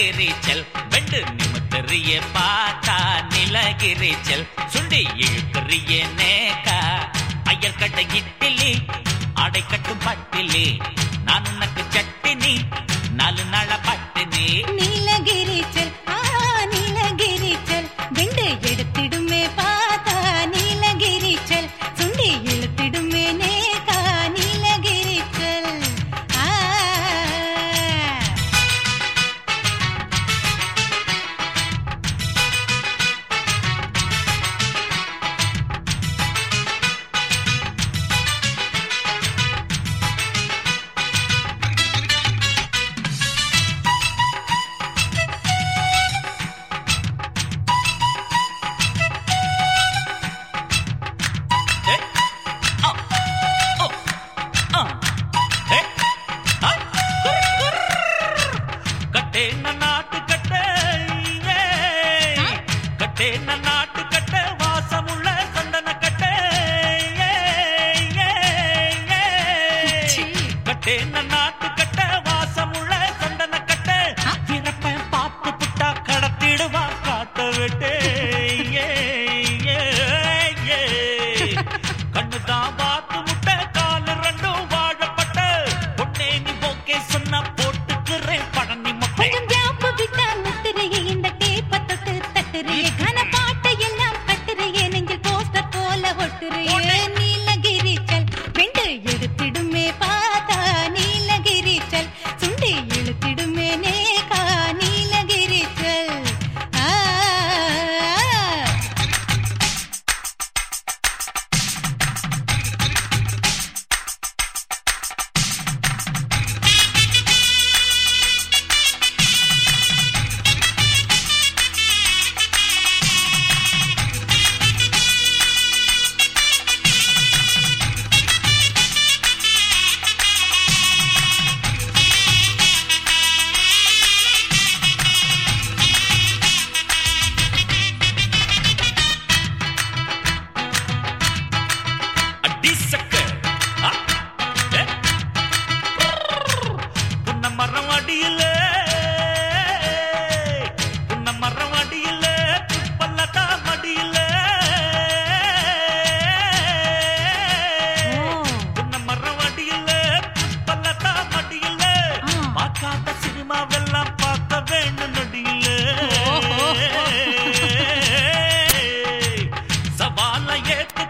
நிலகிரிச்சல் வெண்டு நிமித்தறிய பாக்கா நிலகிரிச்சல் சுண்டி இழுத்தறிய நேக்கா அயற்கட்டை இட்டிலே அடைக்கட்டும் பட்டிலே தேன நாட்டு கட்ட வாசமுள்ள சந்தன கட்ட. கட்டேன நாட்டு கட்ட வாசமுள்ள சந்தன கட்ட. இறப்ப பார்த்து புட்டா கடத்திடுவா காத்த விட்டு. மரமடியில உன்ன மரமடியில பல்லதா மடியில. உன்ன மரமடியில பல்லதா மடியில. பார்க்காத சினிமாவெல்லாம் பார்க்க வேண்டும் நடியில. சவால ஏற்று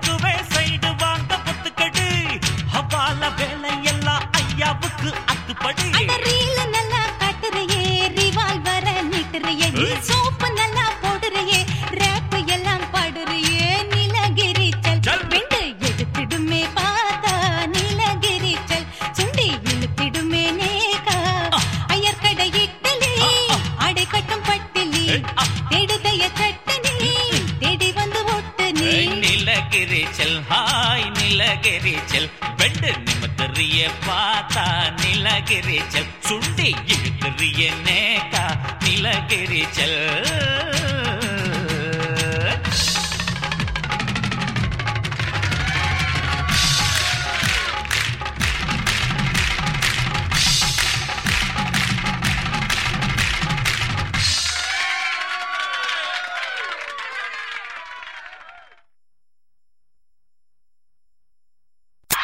நிலகிரிச்சல். வெண்டு நிமித்தறிய பார்த்தா நிலகிரிச்சல். சுண்டி இழுத்தறிய நேக்கா நிலகிரிச்சல்.